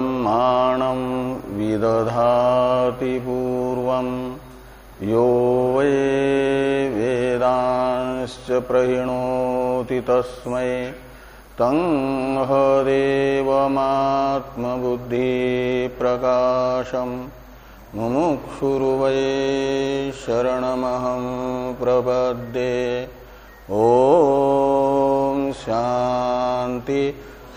ब्रह्माणं विदधाति पूर्वं यो वै वेदांश्च प्रहिणोति तस्मै। तं हदेवमात्मबुद्धिप्रकाशम्। मुमुक्षुर्वै शरणमहं प्रपद्ये। ॐ शान्ति।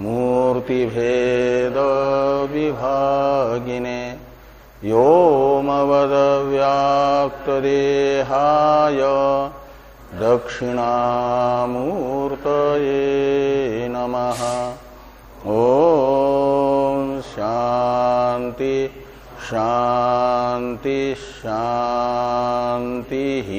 मूर्तिभेदविभागिने योमवदव्याक्तदेहाय दक्षिणामूर्तये नमः। ॐ शान्ति शान्ति शान्तिः।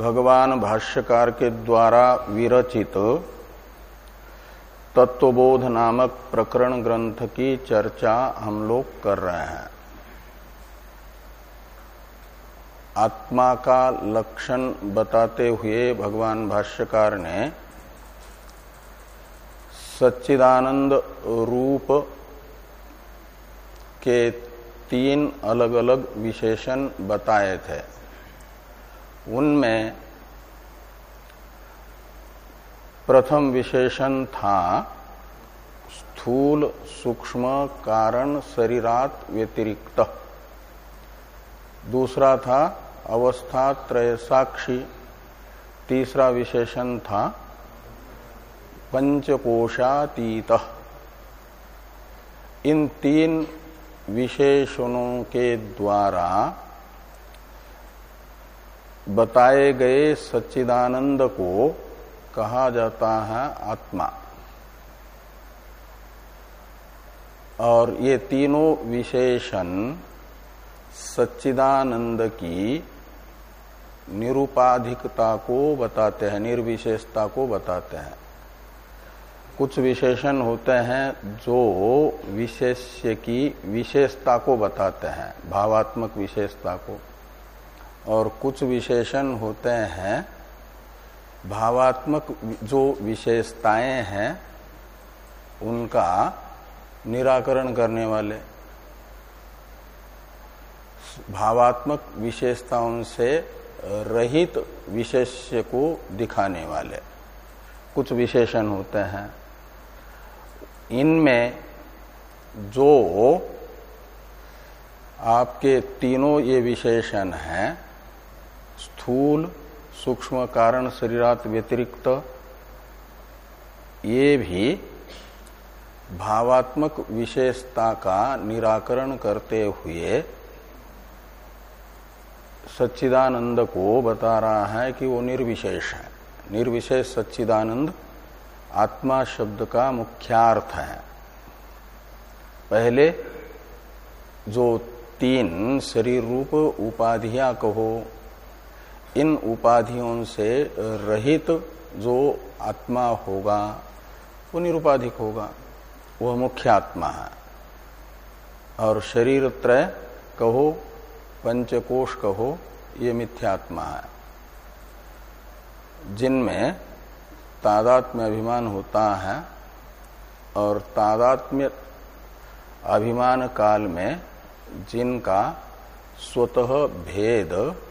भगवान भाष्यकार के द्वारा विरचित तत्वबोध नामक प्रकरण ग्रंथ की चर्चा हम लोग कर रहे हैं। आत्मा का लक्षण बताते हुए भगवान भाष्यकार ने सच्चिदानंद रूप के तीन अलग अलग विशेषण बताए थे। उनमें प्रथम विशेषण था, स्थूल सूक्ष्म कारण शरीरात व्यतिरिक्त। दूसरा था, अवस्था त्रय साक्षी। तीसरा विशेषण था, पंचकोशातीत। इन तीन विशेषणों के द्वारा बताए गए सच्चिदानंद को कहा जाता है आत्मा। और ये तीनों विशेषण सच्चिदानंद की निरुपाधिकता को बताते हैं, निर्विशेषता को बताते हैं। कुछ विशेषण होते हैं जो विशेष्य की विशेषता को बताते हैं, भावात्मक विशेषता को। और कुछ विशेषण होते हैं, भावात्मक जो विशेषताएँ हैं, उनका निराकरण करने वाले, भावात्मक विशेषताओं से रहित विशेष्य को दिखाने वाले कुछ विशेषण होते हैं। इनमें जो आपके तीनों ये विशेषण हैं स्थूल सूक्ष्म कारण शरीरात व्यतिरिक्त, ये भी भावात्मक विशेषता का निराकरण करते हुए सच्चिदानंद को बता रहा है कि वो निर्विशेष है। निर्विशेष सच्चिदानंद आत्मा शब्द का मुख्यार्थ है। पहले जो तीन शरीर रूप उपाधियाँ कहो इन उपाधियों से रहित जो आत्मा होगा, वो निरुपाधिक होगा। वह मुख्य आत्मा है। और शरीर त्रय कहो, पंचकोश कहो, ये मिथ्यात्मा है। जिनमें तादात्म्य अभिमान होता है और तादात्म्य अभिमान काल में जिनका स्वतः भेद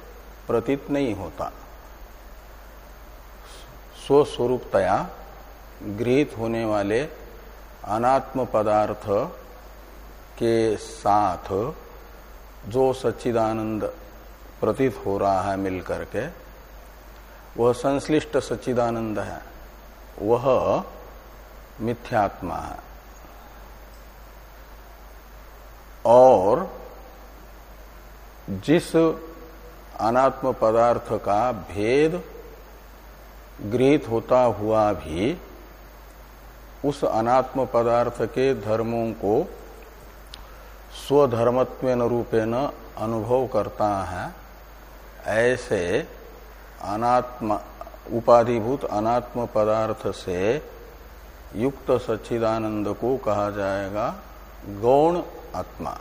प्रतीत नहीं होता। स्वस्वरूपतया गृहित होने वाले अनात्म पदार्थ के साथ जो सच्चिदानंद प्रतीत हो रहा है मिलकर के, वह संश्लिष्ट सच्चिदानंद है, वह मिथ्यात्मा है। और जिस अनात्म पदार्थ का भेद गृहित होता हुआ भी उस अनात्म पदार्थ के धर्मों को स्वधर्मत्व रूपेण अनुभव करता है। ऐसे अनात्म, उपाधिभूत अनात्म पदार्थ से युक्त सच्चिदानंद को कहा जाएगा गौण आत्मा।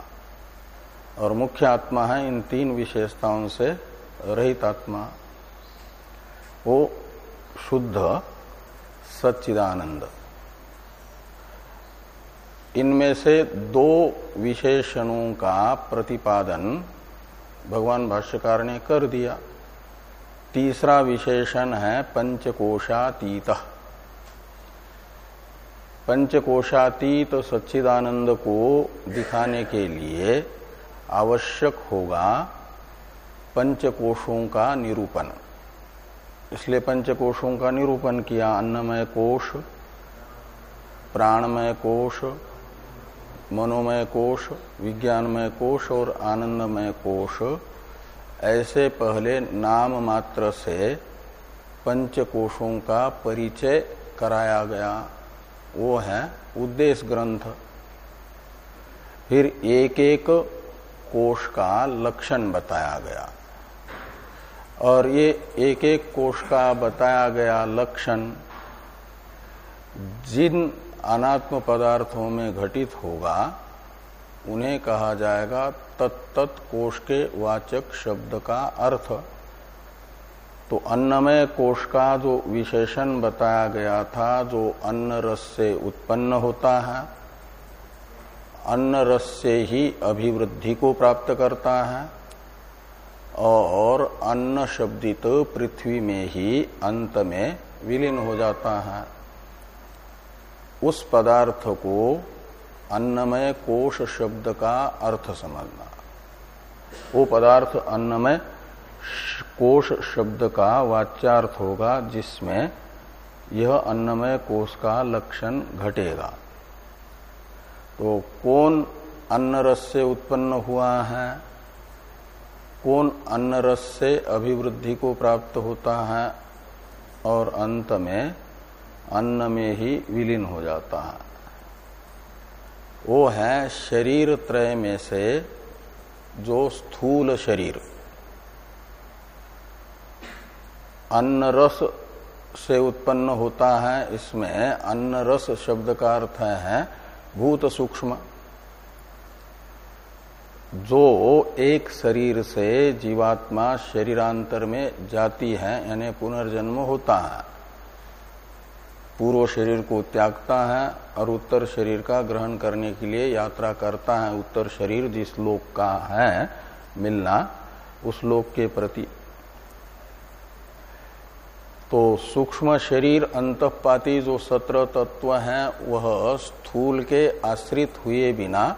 और मुख्य आत्मा है इन तीन विशेषताओं से रहित आत्मा, वो शुद्ध सच्चिदानंद। इनमें से दो विशेषणों का प्रतिपादन भगवान भाष्यकार ने कर दिया। तीसरा विशेषण है पंचकोशातीत। पंचकोशातीत सच्चिदानंद को दिखाने के लिए आवश्यक होगा पंचकोशों का निरूपण। इसलिए पंचकोशों का निरूपण किया, अन्नमय कोश, प्राणमय कोश, मनोमय कोश, विज्ञानमय कोश और आनंदमय कोश। ऐसे पहले नाम मात्र से पंच कोशों का परिचय कराया गया। वो है उद्देश्य ग्रंथ। फिर एक एक कोश का लक्षण बताया गया। और ये एक एक कोश का बताया गया लक्षण जिन अनात्म पदार्थों में घटित होगा, उन्हें कहा जाएगा तत्त कोष के वाचक शब्द का अर्थ। तो अन्नमय कोष का जो विशेषण बताया गया था, जो अन्न रस से उत्पन्न होता है, अन्न रस से ही अभिवृद्धि को प्राप्त करता है। और अन्न शब्दित पृथ्वी में ही अंत में विलीन हो जाता है। उस पदार्थ को अन्नमय कोश शब्द का अर्थ समझना। वो पदार्थ अन्नमय कोश शब्द का वाच्यार्थ होगा, जिसमें यह अन्नमय कोश का लक्षण घटेगा। तो कौन अन्न रस से उत्पन्न हुआ है? कौन अन्न रस से अभिवृद्धि को प्राप्त होता है? और अंत में अन्न में ही विलीन हो जाता है। वो है शरीर त्रय में से जो स्थूल शरीर। अन्न रस से उत्पन्न होता है। इसमें अन्न रस शब्द का अर्थ है भूत सूक्ष्म। जो एक शरीर से जीवात्मा शरीरांतर में जाती है, यानी पुनर्जन्म होता है। पूर्व शरीर को त्यागता है और उत्तर शरीर का ग्रहण करने के लिए यात्रा करता है। उत्तर शरीर जिस लोक का है मिलना, उस लोक के प्रति। तो सूक्ष्म शरीर अंतपाती जो सत्र तत्व है, वह स्थूल के आश्रित हुए बिना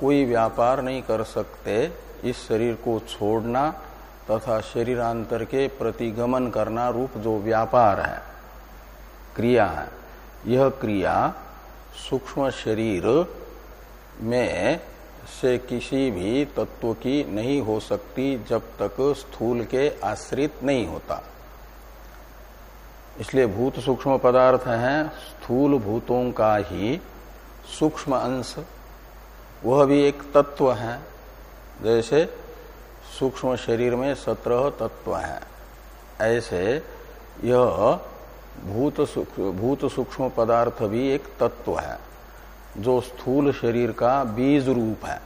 कोई व्यापार नहीं कर सकते। इस शरीर को छोड़ना तथा शरीरांतर के प्रतिगमन करना रूप जो व्यापार है, क्रिया है, यह क्रिया सूक्ष्म शरीर में से किसी भी तत्व की नहीं हो सकती जब तक स्थूल के आश्रित नहीं होता। इसलिए भूत सूक्ष्म पदार्थ हैं। स्थूल भूतों का ही सूक्ष्म अंश वह भी एक तत्व है। जैसे सूक्ष्म शरीर में सत्रह तत्व है। ऐसे यह भूत भूत सूक्ष्म पदार्थ भी एक तत्व है, जो स्थूल शरीर का बीज रूप है।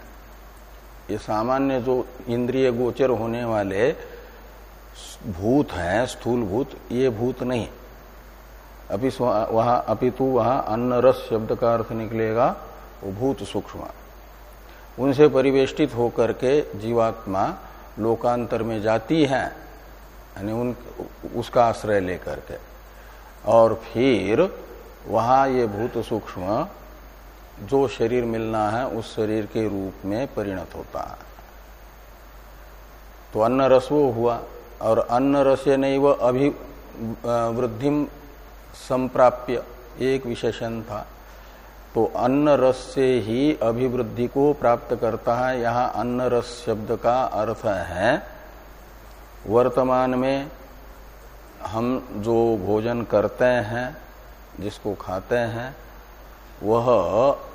ये सामान्य जो इंद्रिय गोचर होने वाले भूत हैं, स्थूल भूत, ये भूत नहीं। अभी वहाँ अपितु वहाँ अन्न रस शब्द का अर्थ निकलेगा, वो भूत सूक्ष्म। उनसे परिवेष्टित होकर के जीवात्मा लोकांतर में जाती है, यानी उन, उसका आश्रय लेकर के। और फिर वहाँ ये भूत सूक्ष्म जो शरीर मिलना है, उस शरीर के रूप में परिणत होता है। तो अन्न रस वो हुआ, और अन्न रस नहीं वह अभि वृद्धि संप्राप्य, एक विशेषण था। तो अन्न रस से ही अभिवृद्धि को प्राप्त करता है। यहाँ अन्न रस शब्द का अर्थ है, वर्तमान में हम जो भोजन करते हैं, जिसको खाते हैं, वह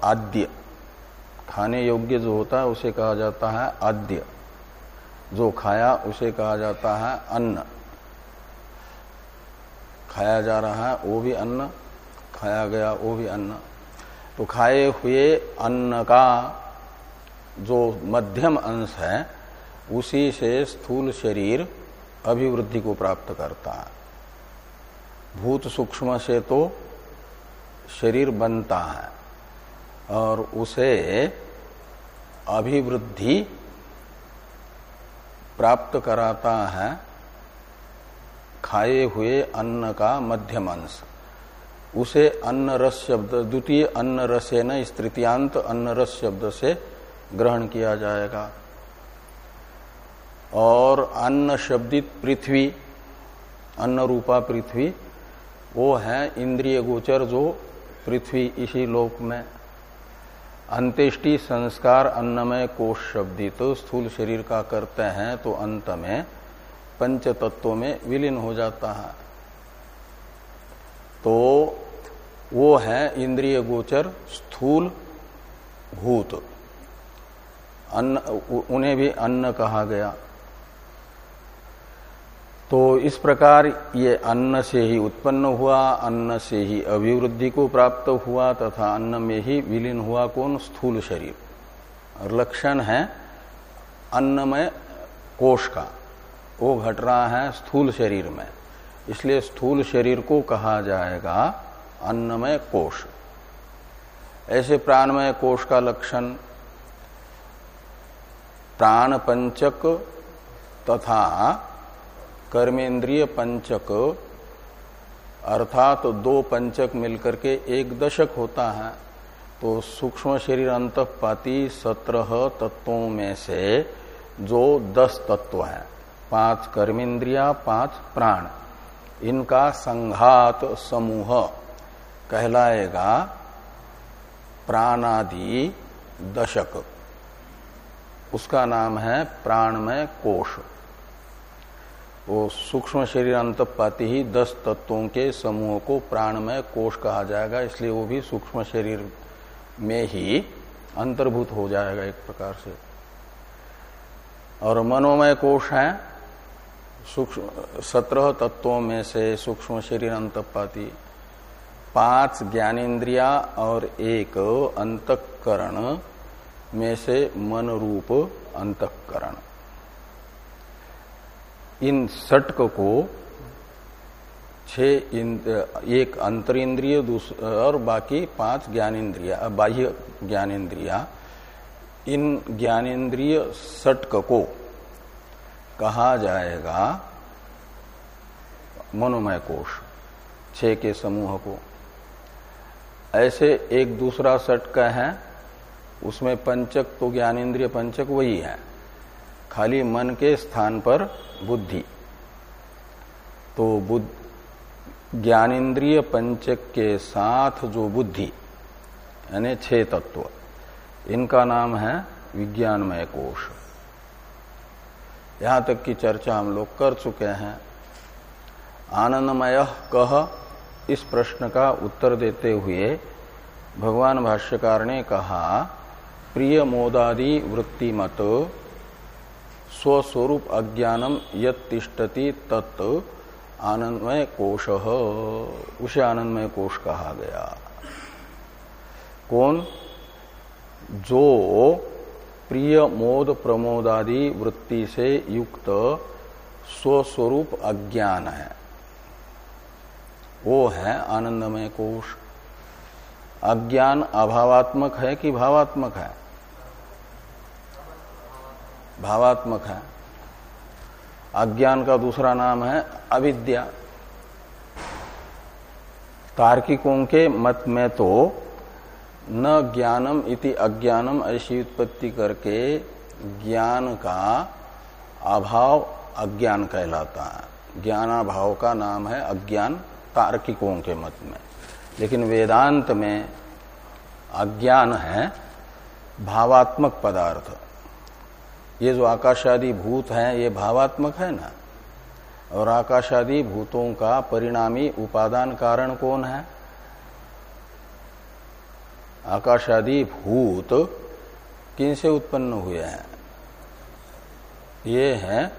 आद्य, खाने योग्य जो होता है उसे कहा जाता है आद्य। जो खाया उसे कहा जाता है अन्न। खाया जा रहा है वो भी अन्न, खाया गया वो भी अन्न। तो खाए हुए अन्न का जो मध्यम अंश है, उसी से स्थूल शरीर अभिवृद्धि को प्राप्त करता है। भूत सूक्ष्म से तो शरीर बनता है और उसे अभिवृद्धि प्राप्त कराता है, खाए हुए अन्न का मध्यम अंश। उसे अन्न रस शब्द, द्वितीय अन्न रसे न तृतीयांत अन्न रस शब्द से ग्रहण किया जाएगा। और अन्न शब्दित पृथ्वी अन्न रूपा पृथ्वी, वो है इंद्रिय गोचर जो पृथ्वी इसी लोक में। अंत्येष्टि संस्कार अन्नमय कोष शब्दित तो स्थूल शरीर का करते हैं तो अंत में पंच तत्वों में विलीन हो जाता है। तो वो है इंद्रिय गोचर, स्थूल भूत। अन्न उन्हें भी अन्न कहा गया। तो इस प्रकार ये अन्न से ही उत्पन्न हुआ, अन्न से ही अभिवृद्धि को प्राप्त हुआ, तथा अन्न में ही विलीन हुआ कौन? स्थूल शरीर। और लक्षण है अन्नमय कोष का। वो घट रहा है स्थूल शरीर में। इसलिए स्थूल शरीर को कहा जाएगा अन्नमय कोष। ऐसे प्राणमय कोष का लक्षण प्राण पंचक तथा कर्मेंद्रिय पंचक, अर्थात तो दो पंचक मिलकर के एक दशक होता है तो सूक्ष्म शरीर अंतपाती सत्रह तत्वों में से जो दस तत्व है, पाँच कर्मेंद्रिया, पाँच प्राण, इनका संघात समूह। कहलाएगा प्राणादि दशक। उसका नाम है प्राणमय कोश वो सूक्ष्म शरीर अंतपाती ही दस तत्वों के समूह को प्राणमय कोश कहा जाएगा, इसलिए वो भी सूक्ष्म शरीर में ही अंतर्भूत हो जाएगा एक प्रकार से। और मनोमय कोश है, सूक्ष्म सत्रह तत्वों में से सूक्ष्म शरीर अंतपाती। पाँच ज्ञानेन्द्रिया और एक अंतकरण में से मन रूप अंतकरण। इन सटक को छह एक अंतरिंद्रिय और बाकी पाँच ज्ञानेन्द्रिया बाह्य ज्ञानेन्द्रिया। इन ज्ञानेन्द्रिय सटक को कहा जाएगा मनोमय कोश, छह के समूह को। ऐसे एक दूसरा सटका है, उसमें पंचक तो ज्ञानेन्द्रिय पंचक वही है। खाली मन के स्थान पर बुद्धि। तो बुद्ध, ज्ञानेन्द्रिय पंचक के साथ जो बुद्धि, यानी छह तत्व, इनका नाम है विज्ञानमय कोश। यहाँ तक की चर्चा हम लोग कर चुके हैं। आनंदमय कह इस प्रश्न का उत्तर देते हुए भगवान भाष्यकार ने कहा, प्रिय मोदादि वृत्ति मत, स्वस्वरूप अज्ञानम यतिष्ठति तत् आनंदमय कोश। उसे आनंदमय कोश कहा गया। कौन? जो प्रिय मोद प्रमोदादि वृत्ति से युक्त स्वस्वरूप अज्ञान है। वो है आनंदमय कोश। अज्ञान अभावात्मक है कि भावात्मक है? भावात्मक है। अज्ञान का दूसरा नाम है अविद्या। तार्किकों के मत में तो न ज्ञानम इति अज्ञानम ऐसी उत्पत्ति करके ज्ञान का अभाव अज्ञान कहलाता है। ज्ञानाभाव का नाम है अज्ञान। तार्किकों के मत में। लेकिन वेदांत में अज्ञान है, भावात्मक पदार्थ। ये जो आकाशादि भूत हैं, ये भावात्मक है ना? और आकाशादि भूतों का परिणामी उपादान कारण कौन है? आकाशादि भूत किन से उत्पन्न हुए हैं? ये हैं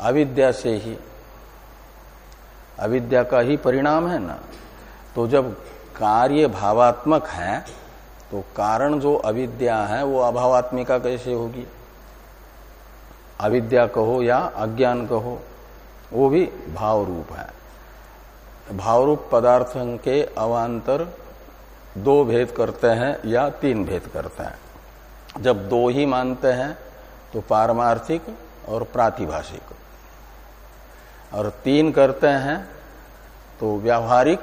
अविद्या से ही। अविद्या का ही परिणाम है ना। तो जब कार्य भावात्मक है तो कारण जो अविद्या है, वो अभावात्मिका कैसे होगी? अविद्या कहो या अज्ञान कहो, वो भी भाव रूप है। भाव रूप पदार्थ के अवान्तर दो भेद करते हैं या तीन भेद करते हैं। जब दो ही मानते हैं तो पारमार्थिक और प्रातिभाषिक। और तीन करते हैं तो व्यावहारिक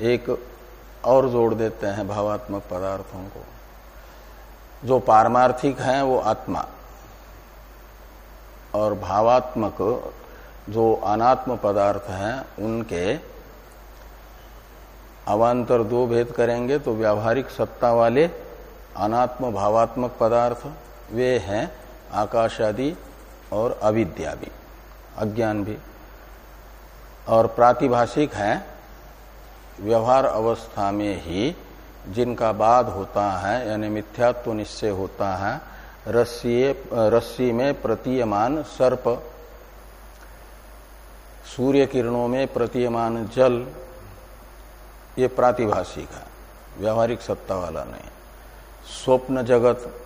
एक और जोड़ देते हैं भावात्मक पदार्थों को। जो पारमार्थिक हैं, वो आत्मा। और भावात्मक जो अनात्म पदार्थ हैं, उनके अवान्तर दो भेद करेंगे तो व्यावहारिक सत्ता वाले अनात्म भावात्मक पदार्थ, वे हैं आकाश आदि और अविद्या भी। अज्ञान भी। और प्रातिभाषिक है, व्यवहार अवस्था में ही जिनका बाद होता है, यानी मिथ्यात्व निश्चय होता है रस्सी रस्सी में प्रतीयमान सर्प, सूर्य किरणों में प्रतीयमान जल, ये प्रातिभाषिक है, व्यवहारिक सत्ता वाला नहीं। स्वप्न जगत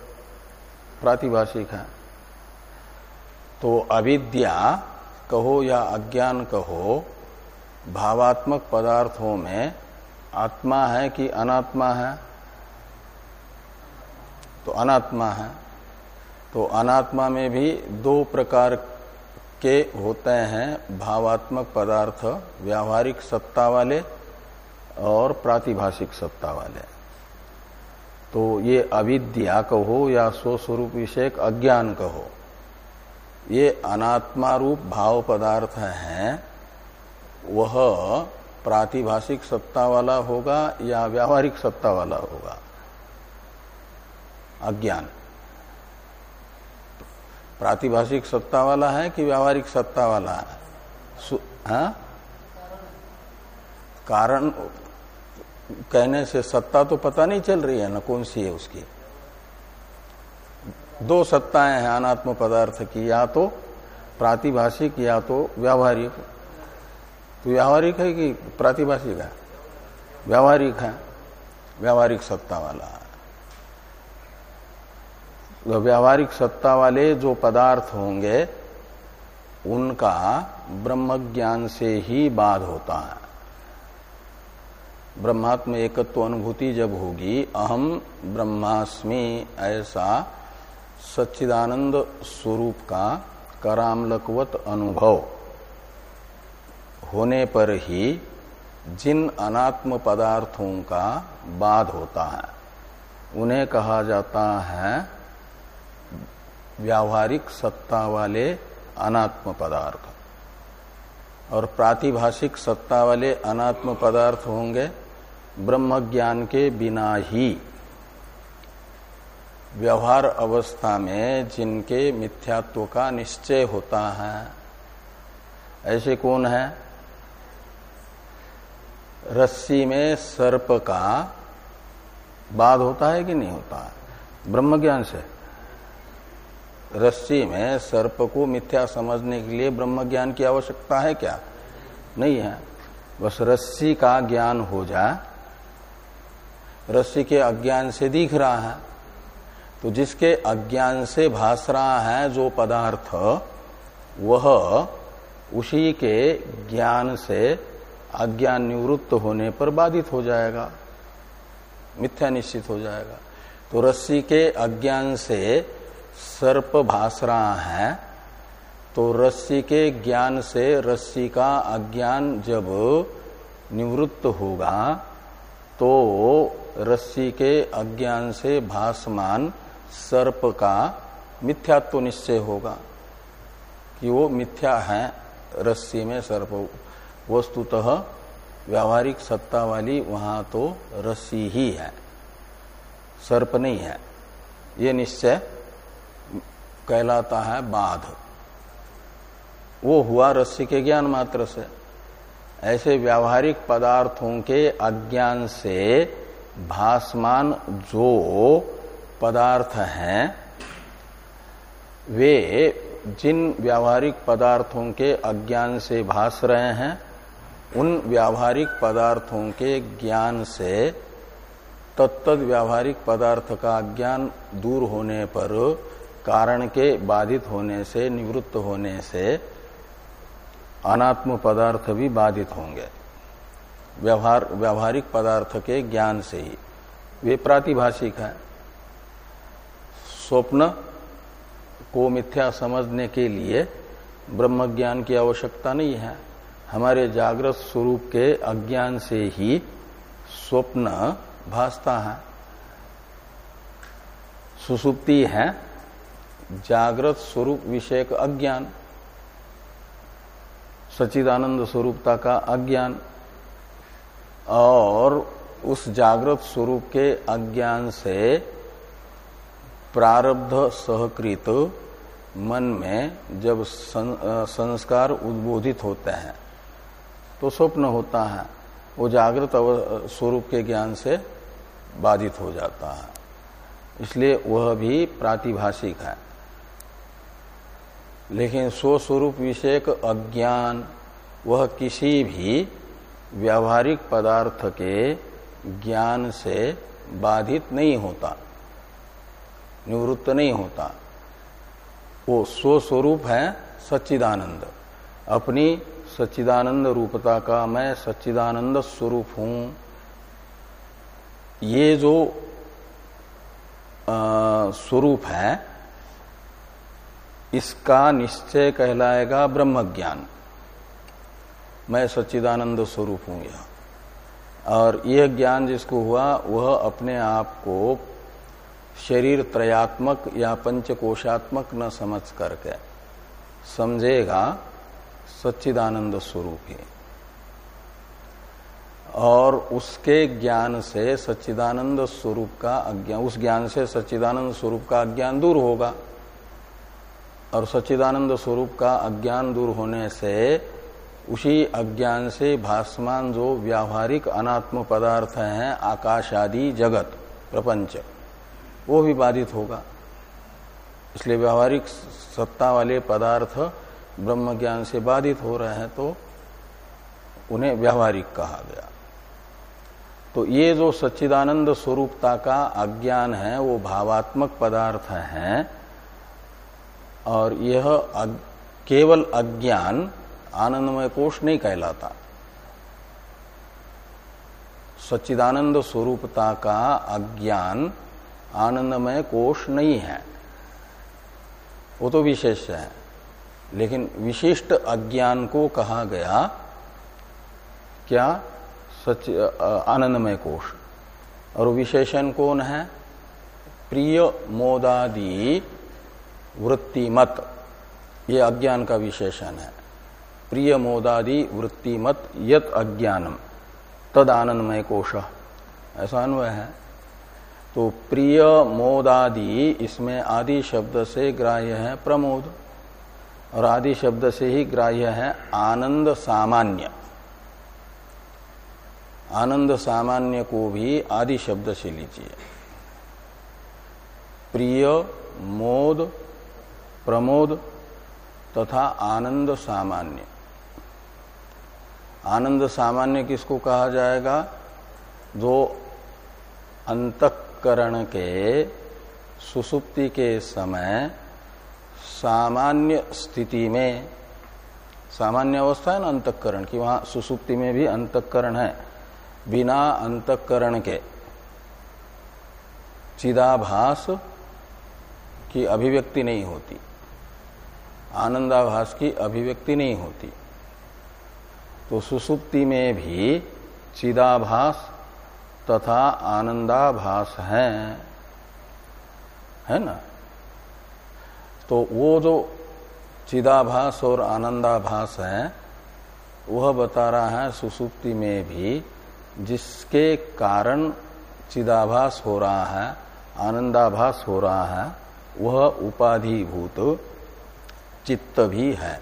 प्रातिभाषिक है। तो अविद्या कहो या अज्ञान कहो, भावात्मक पदार्थों में आत्मा है कि अनात्मा है? तो अनात्मा है। तो अनात्मा में भी दो प्रकार के होते हैं, भावात्मक पदार्थ, व्यावहारिक सत्ता वाले और प्रातिभाषिक सत्ता वाले। तो ये अविद्या कहो या स्वस्वरूप विषयक अज्ञान कहो। ये अनात्मा रूप भाव पदार्थ हैं, वह प्रातिभाषिक सत्ता वाला होगा या व्यावहारिक सत्ता वाला होगा? अज्ञान। प्रातिभाषिक सत्ता वाला है कि व्यावहारिक सत्ता वाला है? हा? कारण, कहने से सत्ता तो पता नहीं चल रही है ना, कौन सी है उसकी? दो सत्ताएँ हैं अनात्म पदार्थ की, या तो प्रातिभाषिक या तो व्यावहारिक। तो व्यावहारिक है कि प्रातिभाषिक है? व्यावहारिक है। व्यावहारिक सत्ता वाला। व्यावहारिक सत्ता वाले जो पदार्थ होंगे, उनका ब्रह्म ज्ञान से ही बाध होता है। ब्रह्मात्म एकत्व अनुभूति जब होगी, अहम ब्रह्मास्मि ऐसा सच्चिदानंद स्वरूप का करामलकवत अनुभव। होने पर ही जिन अनात्म पदार्थों का बाध होता है, उन्हें कहा जाता है व्यावहारिक सत्ता वाले अनात्म पदार्थ। और प्रातिभाषिक सत्ता वाले अनात्म पदार्थ होंगे ब्रह्म ज्ञान के बिना ही। व्यवहार अवस्था में जिनके मिथ्यात्व का निश्चय होता है। ऐसे कौन है? रस्सी में सर्प का बाद होता है कि नहीं होता? है ब्रह्म ज्ञान से। रस्सी में सर्प को मिथ्या समझने के लिए ब्रह्म ज्ञान की आवश्यकता है क्या? नहीं है। बस रस्सी का ज्ञान हो जाए। रस्सी के अज्ञान से दिख रहा है। तो जिसके अज्ञान से भास रहा है जो पदार्थ, वह उसी के ज्ञान से अज्ञान निवृत्त होने पर बाधित हो जाएगा, मिथ्या निश्चित हो जाएगा। तो रस्सी के अज्ञान से सर्प भास रहा है तो रस्सी के ज्ञान से रस्सी का अज्ञान जब निवृत्त होगा तो रस्सी के अज्ञान से भासमान सर्प का मिथ्यात्व निश्चय होगा कि वो मिथ्या है रस्सी में सर्प। वस्तुतः व्यावहारिक सत्ता वाली वहाँ तो रस्सी ही है। सर्प नहीं है। ये निश्चय कहलाता है बाध। वो हुआ रस्सी के ज्ञान मात्र से। ऐसे व्यावहारिक पदार्थों के अज्ञान से भासमान जो पदार्थ हैं, वे जिन व्यावहारिक पदार्थों के अज्ञान से भास रहे हैं, उन व्यावहारिक पदार्थों के ज्ञान से तत्त व्यावहारिक पदार्थ का ज्ञान दूर होने पर, कारण के बाधित होने से, निवृत्त होने से अनात्म पदार्थ भी बाधित होंगे। व्यवहार, व्यावहारिक पदार्थ के ज्ञान से ही। वे प्रातिभाषिक है। स्वप्न को मिथ्या समझने के लिए ब्रह्म ज्ञान की आवश्यकता नहीं है। हमारे जागृत स्वरूप के अज्ञान से ही स्वप्न भासता है। सुसुप्ति है जागृत स्वरूप विषयक अज्ञान। सचिदानंद स्वरूपता का अज्ञान और उस जागृत स्वरूप के अज्ञान से प्रारब्ध सहकृत मन में जब सं, संस्कार उद्बोधित होते हैं तो स्वप्न होता है वो जागृत स्वरूप के ज्ञान से बाधित हो जाता है। इसलिए वह भी प्रातिभाषिक है। लेकिन स्वस्वरूप विषयक अज्ञान वह किसी भी व्यावहारिक पदार्थ के ज्ञान से बाधित नहीं होता। निवृत्त नहीं होता। वो स्वस्वरूप है सच्चिदानंद। अपनी सच्चिदानंद रूपता का मैं सच्चिदानंद स्वरूप हूँ। ये जो स्वरूप है, इसका निश्चय कहलाएगा ब्रह्म ज्ञान मैं सच्चिदानंद स्वरूप हूँ यह। और यह ज्ञान जिसको हुआ, वह अपने आप को शरीर त्रयात्मक या पंचकोशात्मक न समझ करके समझेगा सच्चिदानंद स्वरूप ही। और उसके ज्ञान से सच्चिदानंद स्वरूप का अज्ञान, उस ज्ञान से सच्चिदानंद स्वरूप का अज्ञान दूर होगा। और सच्चिदानंद स्वरूप का अज्ञान दूर होने से उसी अज्ञान से भासमान जो व्यावहारिक अनात्म पदार्थ हैं, आकाश आदि, जगत, प्रपंच। वो भी बाधित होगा। इसलिए व्यावहारिक सत्ता वाले पदार्थ ब्रह्म ज्ञान से बाधित हो रहे हैं तो उन्हें व्यावहारिक कहा गया। तो ये जो सच्चिदानंद स्वरूपता का अज्ञान है वो भावात्मक पदार्थ है और यह अग, केवल अज्ञान आनंदमय कोष नहीं कहलाता। सच्चिदानंद स्वरूपता का अज्ञान आनंदमय कोष नहीं है। वो तो विशेष है। लेकिन विशिष्ट अज्ञान को कहा गया, क्या? सच आनंदमय कोष। और विशेषण कौन है? प्रिय मोदादि वृत्तिमत ये अज्ञान का विशेषण है। प्रिय मोदादि वृत्तिमत यत अज्ञानम। तद आनंदमय कोश ऐसा अन्वय है। तो प्रिय मोद आदि इसमें आदि शब्द से ग्राह्य है प्रमोद। और आदि शब्द से ही ग्राह्य है आनंद सामान्य। आनंद सामान्य को भी आदि शब्द से लीजिए। प्रिय, मोद, प्रमोद तथा आनंद सामान्य। आनंद सामान्य किसको कहा जाएगा? जो अंतकरण के सुसुप्ति के समय सामान्य स्थिति में, सामान्य अवस्था है ना अंतकरण की, वहाँ सुसुप्ति में भी अंतकरण है। बिना अंतकरण के चिदाभास की अभिव्यक्ति नहीं होती। आनंदाभास की अभिव्यक्ति नहीं होती। तो सुसुप्ति में भी चिदाभास तथा आनंदाभास है। है ना? तो वो जो चिदाभास और आनंदाभास है, वह बता रहा है सुसुप्ति में भी जिसके कारण चिदाभास हो रहा है, आनंदाभास हो रहा है, वह उपाधिभूत चित्त भी है।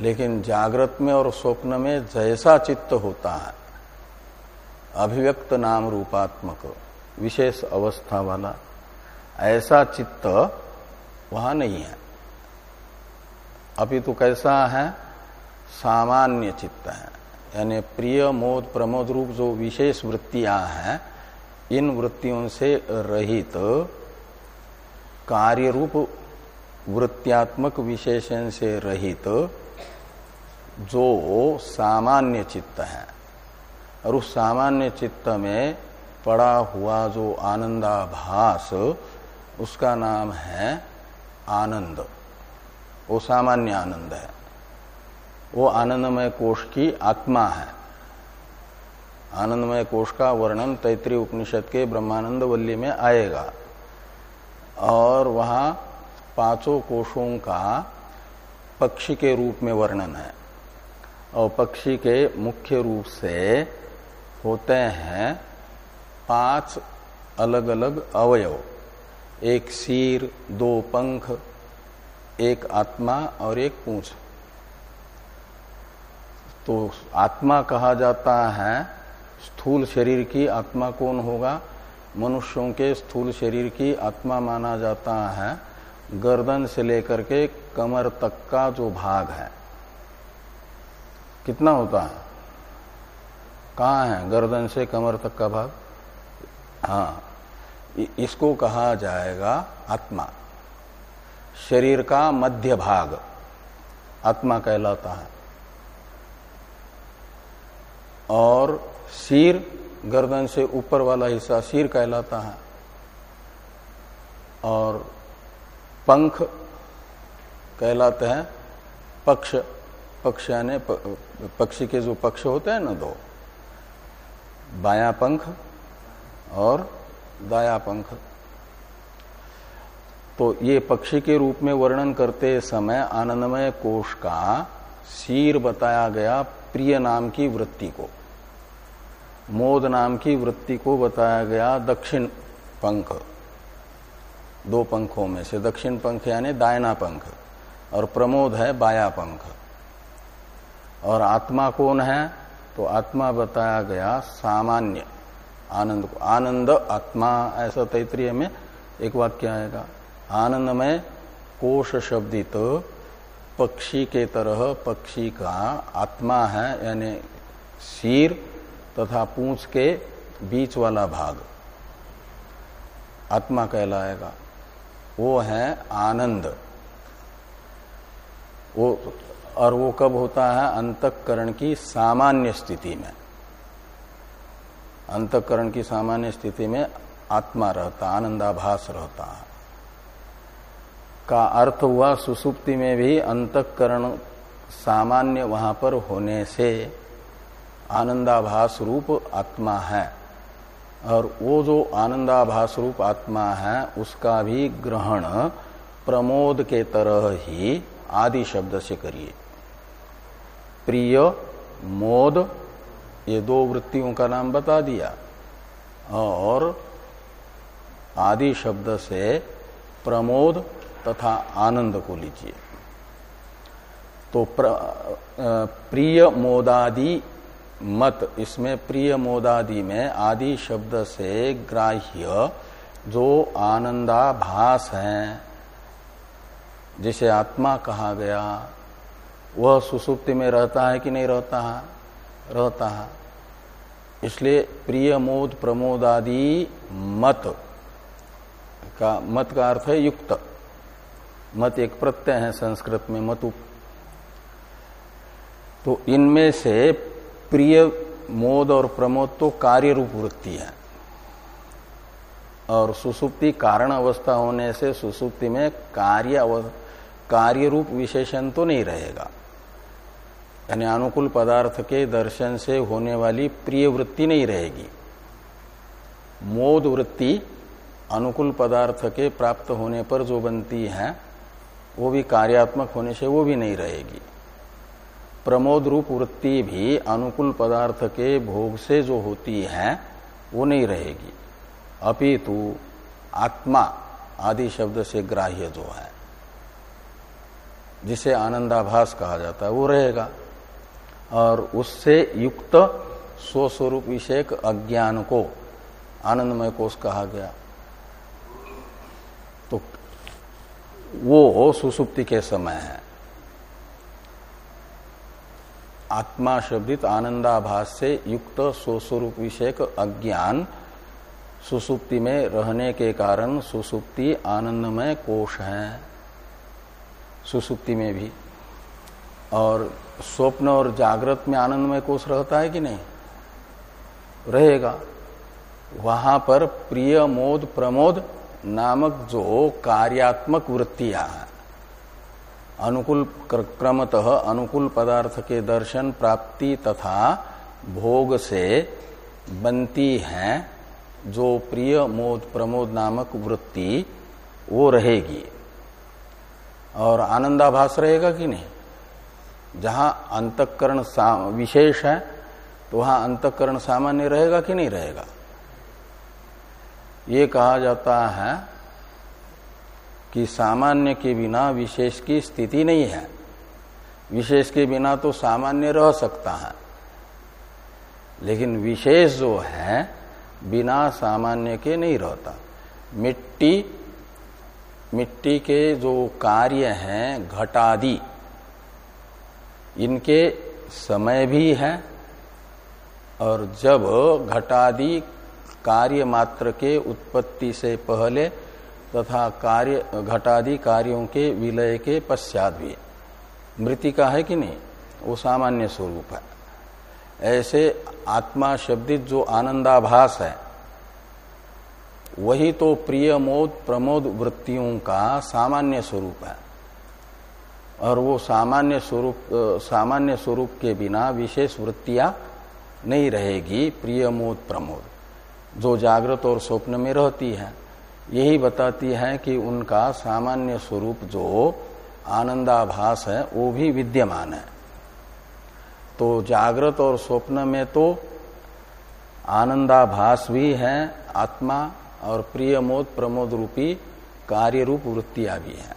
लेकिन जागृत में और स्वप्न में जैसा चित्त होता है अभिव्यक्त नाम रूपात्मक, विशेष अवस्था वाला, ऐसा चित्त वहाँ नहीं है। अभी तो कैसा है? सामान्य चित्त है। यानी प्रिय, मोद, प्रमोद रूप जो विशेष वृत्तियाँ हैं, इन वृत्तियों से रहित कार्य रूप वृत्त्यात्मक विशेषण से रहित जो सामान्य चित्त है। और उस सामान्य चित्त में पड़ा हुआ जो आनंदाभास, उसका नाम है आनंद। वो सामान्य आनंद है। वो आनंदमय कोष की आत्मा है। आनंदमय कोष का वर्णन तैतृय उपनिषद के ब्रह्मानंद वल्ली में आएगा। और वहाँ पाँचों कोषों का पक्षी के रूप में वर्णन है। और पक्षी के मुख्य रूप से होते हैं पाँच अलग अलग अवयव। एक सिर दो पंख, एक आत्मा और एक पूछ। तो आत्मा कहा जाता है, स्थूल शरीर की आत्मा कौन होगा? मनुष्यों के स्थूल शरीर की आत्मा माना जाता है, गर्दन से लेकर के कमर तक का जो भाग है। कितना होता है? कहा है? गर्दन से कमर तक का भाग? हाँ। इसको कहा जाएगा आत्मा। शरीर का मध्य भाग। आत्मा कहलाता है। और सिर गर्दन से ऊपर वाला हिस्सा सिर कहलाता है। और पंख कहलाते हैं पक्ष। पक्ष यानी पक्षी के जो पक्ष होते हैं ना दो। बाया पंख और दाया पंख। तो ये पक्षी के रूप में वर्णन करते समय आनंदमय कोष का शीर बताया गया प्रिय नाम की वृत्ति को। मोद नाम की वृत्ति को बताया गया दक्षिण पंख। दो पंखों में से दक्षिण पंख यानी दायना पंख और प्रमोद है बाया पंख। और आत्मा कौन है? तो आत्मा बताया गया सामान्य। आनंद को आनंद आत्मा, ऐसा तैतरीय में एक वाक्य आएगा। आनंद में कोश शब्दित पक्षी के तरह पक्षी का आत्मा है, यानी शीर तथा पूंछ के बीच वाला भाग। आत्मा कहलाएगा। वो है आनंद। वो और वो कब होता है? अंतकरण की सामान्य स्थिति में। अंतकरण की सामान्य स्थिति में आत्मा रहता, आनंदाभास रहता। है का अर्थ हुआ, सुसुप्ति में भी अंतकरण सामान्य वहाँ पर होने से आनंदाभास रूप आत्मा है। और वो जो आनंदाभास रूप आत्मा है, उसका भी ग्रहण प्रमोद के तरह ही आदि शब्द से करिए। प्रिय मोद ये दो वृत्तियों का नाम बता दिया। और आदि शब्द से प्रमोद तथा आनंद को लीजिए। तो प्र, प्रिय मोदादि मत इसमें प्रिय मोदादि में आदि शब्द से ग्राह्य जो आनंदाभास है जिसे आत्मा कहा गया वह सुसुप्ति में रहता है कि नहीं रहता है? रहता है। इसलिए प्रिय मोद प्रमोदादि मत का मत का अर्थ है युक्त। मत एक प्रत्यय है संस्कृत में, मतु। तो इनमें से प्रिय मोद और प्रमोद तो कार्य रूप वृत्ति है। और सुसुप्ति कारण अवस्था होने से सुसुप्ति में कार्य कार्य रूप विशेषण तो नहीं रहेगा। यानी अनुकूल पदार्थ के दर्शन से होने वाली प्रिय वृत्ति नहीं रहेगी। मोद वृत्ति अनुकूल पदार्थ के प्राप्त होने पर जो बनती है, वो भी कार्यात्मक होने से वो भी नहीं रहेगी। प्रमोद रूप वृत्ति भी अनुकूल पदार्थ के भोग से जो होती है, वो नहीं रहेगी। अपितु आत्मा आदि शब्द से ग्राह्य जो है, जिसे आनंदाभास कहा जाता है, वो रहेगा। और उससे युक्त स्वस्वरूप विषयक अज्ञान को आनंदमय कोष कहा गया। तो वो सुसुप्ति के समय है। आत्मा शब्दित आनंदाभास से युक्त स्वस्वरूप विषयक अज्ञान सुसुप्ति में रहने के कारण सुसुप्ति आनंदमय कोष है। सुसुप्ति में भी। और स्वप्न और जागृत में आनंदमय कोष रहता है कि नहीं? रहेगा। वहाँ पर प्रिय मोद प्रमोद नामक जो कार्यात्मक वृत्तियाँ हैं, अनुकूल क्रमतः अनुकूल पदार्थ के दर्शन, प्राप्ति तथा भोग से बनती हैं, जो प्रिय मोद प्रमोद नामक वृत्ति, वो रहेगी। और आनंदाभास रहेगा कि नहीं? जहाँ अंतकरण विशेष है तो वहाँ अंतकरण सामान्य रहेगा कि नहीं रहेगा? ये कहा जाता है कि सामान्य के बिना विशेष की स्थिति नहीं है। विशेष के बिना तो सामान्य रह सकता है। लेकिन विशेष जो है, बिना सामान्य के नहीं रहता। मिट्टी मिट्टी के जो कार्य हैं, घटादि इनके समय भी है और जब घटादि कार्य मात्र के उत्पत्ति से पहले तथा कार्य, घटादि कार्यों के विलय के पश्चात भी। मृतिका है कि नहीं? वो सामान्य स्वरूप है। ऐसे आत्मा शब्दित जो आनंदाभास है, वही तो प्रिय मोद प्रमोद वृत्तियों का सामान्य स्वरूप है। और वो सामान्य स्वरूप सामान्य स्वरूप के बिना विशेष वृत्तियाँ नहीं रहेगी प्रिय मोद प्रमोद। जो जागृत और स्वप्न में रहती है, यही बताती है कि उनका सामान्य स्वरूप जो आनंदाभास है, वो भी विद्यमान है। तो जागृत और स्वप्न में तो आनंदाभास भी है, आत्मा और प्रिय मोद प्रमोद रूपी कार्य रूप वृत्तियाँ भी हैं।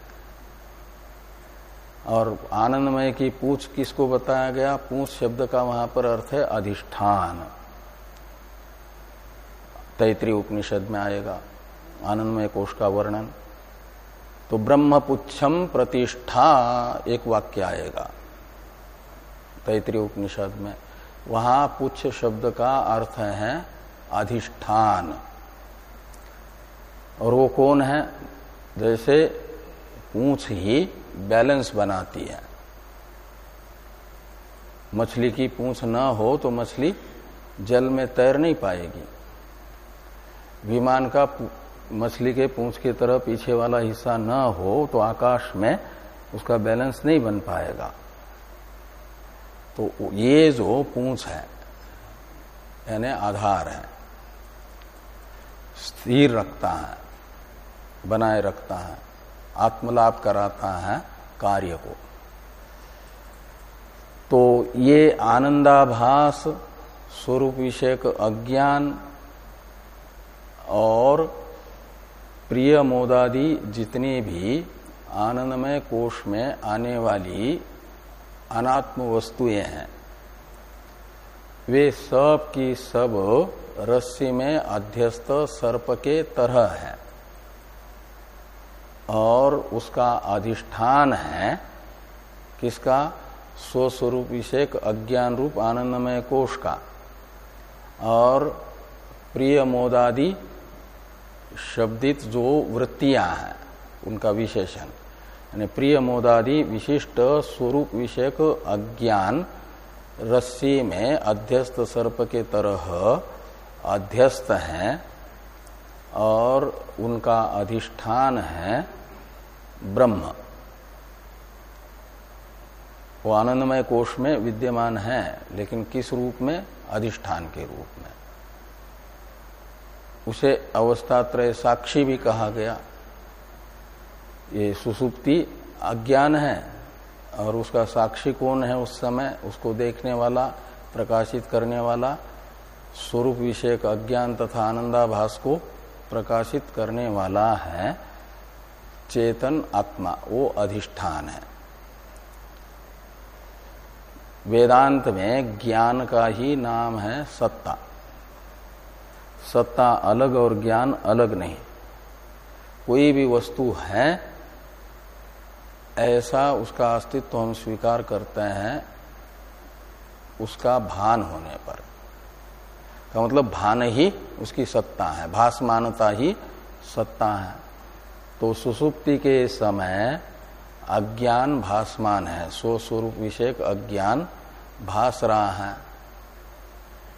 और आनंदमय की पूछ किसको बताया गया? पूछ शब्द का वहाँ पर अर्थ है अधिष्ठान। तैतृय उपनिषद में आएगा, आनंदमय कोष का वर्णन। तो ब्रह्म ब्रह्मपुच्छम प्रतिष्ठा एक वाक्य आएगा, तैतृय उपनिषद में। वहाँ पुच्छ शब्द का अर्थ है अधिष्ठान। और वो कौन है? जैसे पूछ ही बैलेंस बनाती है। मछली की पूंछ न हो तो मछली जल में तैर नहीं पाएगी। विमान का मछली के पूंछ की तरह पीछे वाला हिस्सा न हो तो आकाश में उसका बैलेंस नहीं बन पाएगा। तो ये जो पूछ है, यानी आधार है, स्थिर रखता है, बनाए रखता है। आत्मलाभ कराता है कार्य को। तो ये आनंदाभास, स्वरूप विषयक अज्ञान और प्रिय मोदादि जितनी भी आनंदमय कोष में आने वाली अनात्म वस्तुएँ हैं, वे सब की सब रस्सी में अध्यस्त सर्प के तरह है। और उसका अधिष्ठान है किसका? स्वस्वरूप विषयक अज्ञान रूप, आनंदमय कोष का। और प्रिय मोदादि शब्दित जो वृत्तियाँ हैं, उनका विशेषण। यानी प्रिय मोदादि विशिष्ट स्वरूप विषयक अज्ञान, रस्सी में अध्यस्त सर्प के तरह अध्यस्त हैं और उनका अधिष्ठान है ब्रह्म। वो आनंदमय कोष में विद्यमान है, लेकिन किस रूप में? अधिष्ठान के रूप में। उसे अवस्थात्रय साक्षी भी कहा गया। ये सुसुप्ति अज्ञान है, और उसका साक्षी कौन है उस समय? उसको देखने वाला, प्रकाशित करने वाला, स्वरूप विषयक अज्ञान तथा आनंदाभास को प्रकाशित करने वाला है। चेतन आत्मा, वो अधिष्ठान है। वेदांत में ज्ञान का ही नाम है सत्ता। सत्ता अलग और ज्ञान अलग नहीं। कोई भी वस्तु है, ऐसा उसका अस्तित्व हम स्वीकार करते हैं, उसका भान होने पर। का मतलब भान ही उसकी सत्ता है, भासमानता ही सत्ता है। तो सुसुप्ति के समय अज्ञान भासमान है। सो स्वरूप विषयक अज्ञान भास रहा है।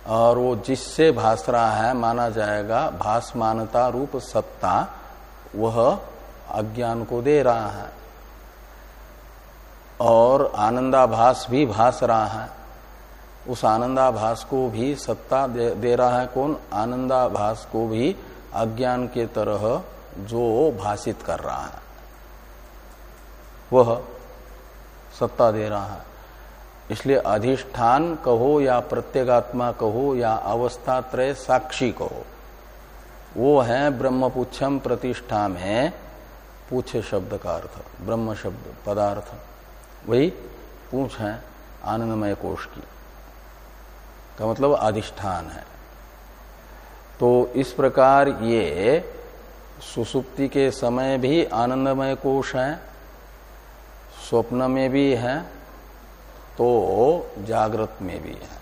और वो जिससे भास रहा है माना जाएगा भासमानता रूप सत्ता वह अज्ञान को दे रहा है। और आनंदाभास भी भास रहा है। उस आनंदाभास को भी सत्ता दे, दे रहा है कौन? आनंदाभास को भी अज्ञान के तरह जो भाषित कर रहा है, वह सत्ता दे रहा है। इसलिए अधिष्ठान कहो या प्रत्येगात्मा कहो या अवस्था त्रय साक्षी कहो, वो है ब्रह्मपुच्छम प्रतिष्ठा में पूछे शब्द का अर्थ, ब्रह्म शब्द, पदार्थ। वही पूछ है आनंदमय कोश की, का मतलब अधिष्ठान है। तो इस प्रकार ये सुसुप्ति के समय भी आनंदमय कोश है, स्वप्न में भी है तो जागृत में भी है।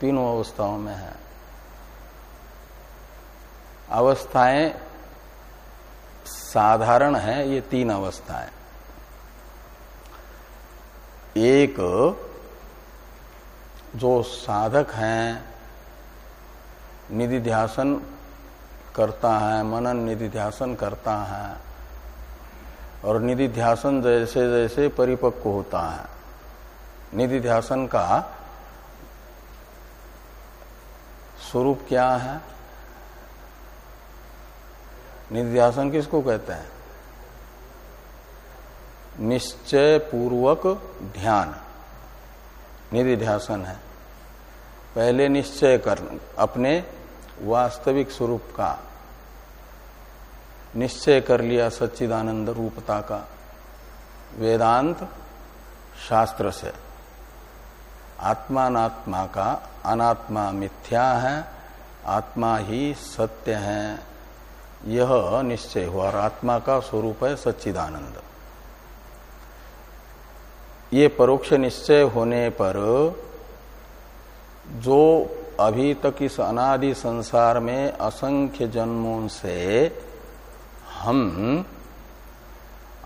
तीनों अवस्थाओं में है। अवस्थाएँ साधारण है, ये तीन अवस्थाएँ। एक, जो साधक हैं, निधिध्यासन करता है, मनन निधि निधिध्यासन करता है। और निधि निधिध्यासन जैसे जैसे परिपक्व होता है। निधि निधिध्यासन का स्वरूप क्या है? निधिध्यासन किसको कहते हैं? निश्चय पूर्वक ध्यान। निधि निधिध्यासन है। पहले निश्चय कर अपने वास्तविक स्वरूप का, निश्चय कर लिया सच्चिदानंद रूपता का, वेदांत शास्त्र से। आत्मात्मा का अनात्मा मिथ्या है, आत्मा ही सत्य है। यह निश्चय हुआ और आत्मा का स्वरूप है सच्चिदानंद। ये परोक्ष निश्चय होने पर जो अभी तक इस अनादि संसार में असंख्य जन्मों से हम